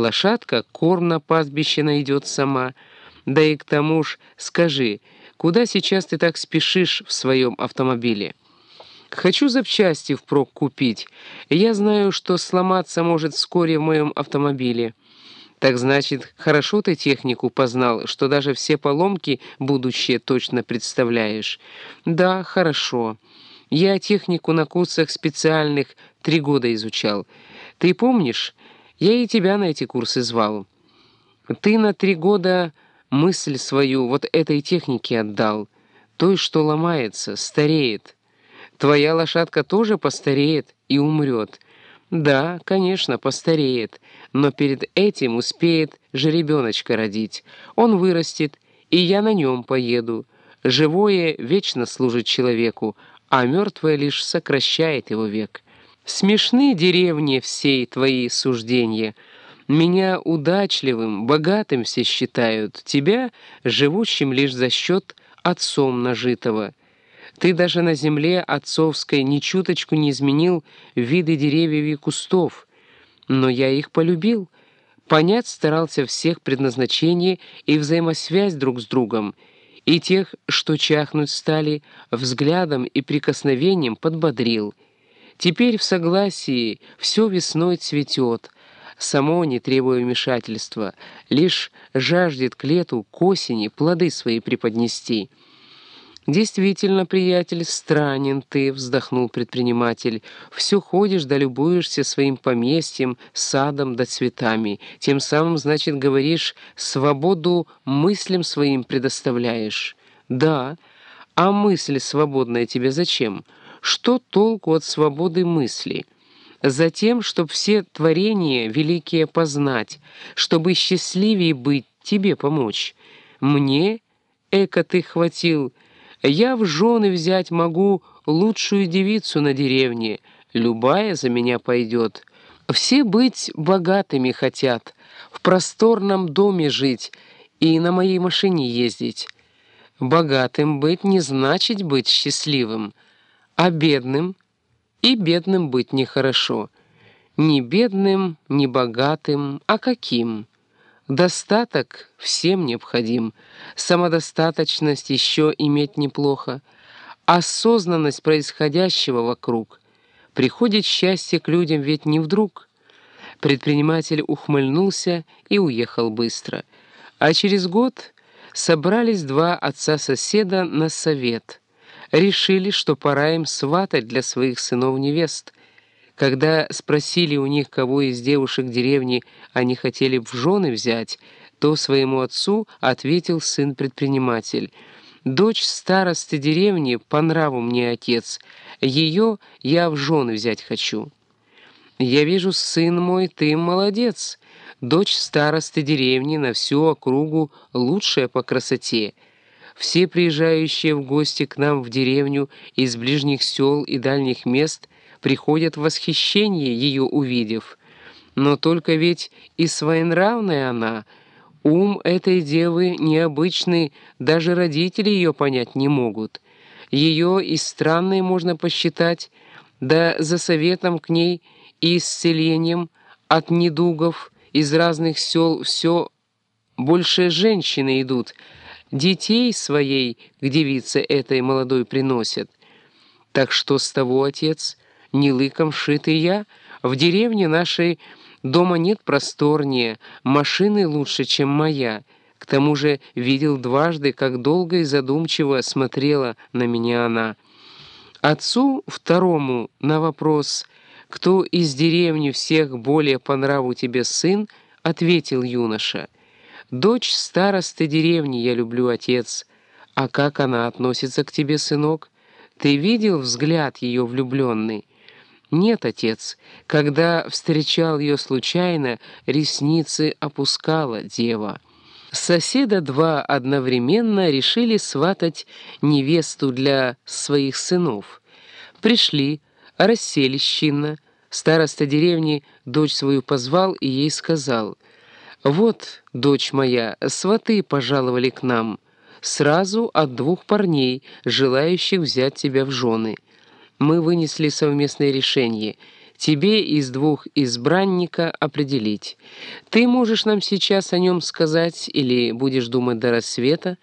лошадка корм на пастбище найдет сама. Да и к тому ж скажи, куда сейчас ты так спешишь в своем автомобиле?» «Хочу запчасти впрок купить. Я знаю, что сломаться может вскоре в моем автомобиле». «Так значит, хорошо ты технику познал, что даже все поломки будущее точно представляешь?» «Да, хорошо. Я технику на курсах специальных три года изучал. Ты помнишь, я и тебя на эти курсы звал. Ты на три года мысль свою вот этой технике отдал, той, что ломается, стареет. Твоя лошадка тоже постареет и умрет». Да, конечно, постареет, но перед этим успеет жеребеночка родить. Он вырастет, и я на нем поеду. Живое вечно служит человеку, а мертвое лишь сокращает его век. Смешны деревни всей твои суждения. Меня удачливым, богатым все считают, тебя живущим лишь за счет отцом нажитого. Ты даже на земле отцовской ни чуточку не изменил виды деревьев и кустов. Но я их полюбил. Понять старался всех предназначение и взаимосвязь друг с другом, и тех, что чахнуть стали, взглядом и прикосновением подбодрил. Теперь в согласии все весной цветет, само не требуя вмешательства, лишь жаждет к лету, к осени плоды свои преподнести». «Действительно, приятель, странен ты», — вздохнул предприниматель. «Все ходишь да любуешься своим поместьем, садом да цветами. Тем самым, значит, говоришь, свободу мыслям своим предоставляешь». «Да. А мысль свободная тебе зачем? Что толку от свободы мысли?» «Затем, чтоб все творения великие познать, чтобы счастливее быть, тебе помочь. Мне, эко ты хватил, — я в жены взять могу лучшую девицу на деревне, любая за меня пойдет. Все быть богатыми хотят, в просторном доме жить и на моей машине ездить. Богатым быть не значит быть счастливым, а бедным и бедным быть нехорошо. Ни бедным, ни богатым, а каким? Достаток всем необходим, самодостаточность еще иметь неплохо, осознанность происходящего вокруг. Приходит счастье к людям ведь не вдруг. Предприниматель ухмыльнулся и уехал быстро. А через год собрались два отца-соседа на совет. Решили, что пора им сватать для своих сынов невест — когда спросили у них, кого из девушек деревни они хотели в жены взять, то своему отцу ответил сын-предприниматель. «Дочь старосты деревни по нраву мне отец, ее я в жены взять хочу». «Я вижу, сын мой, ты молодец. Дочь старосты деревни на всю округу лучшая по красоте. Все приезжающие в гости к нам в деревню из ближних сел и дальних мест – приходят в восхищение, ее увидев. Но только ведь и своенравная она, ум этой девы необычный, даже родители ее понять не могут. Ее и странной можно посчитать, да за советом к ней и исцелением от недугов из разных сел все больше женщины идут, детей своей к девице этой молодой приносят. Так что с того, отец, не лыком шитый я. В деревне нашей дома нет просторнее, машины лучше, чем моя. К тому же видел дважды, как долго и задумчиво смотрела на меня она. Отцу второму на вопрос «Кто из деревни всех более по нраву тебе сын?» ответил юноша. «Дочь старосты деревни я люблю, отец. А как она относится к тебе, сынок? Ты видел взгляд ее влюбленный?» «Нет, отец, когда встречал ее случайно, ресницы опускала дева». Соседа два одновременно решили сватать невесту для своих сынов. Пришли, расселись чинно. Староста деревни дочь свою позвал и ей сказал, «Вот, дочь моя, сваты пожаловали к нам, сразу от двух парней, желающих взять тебя в жены». Мы вынесли совместное решение. тебе из двух избранника определить. Ты можешь нам сейчас о нем сказать или будешь думать до рассвета?»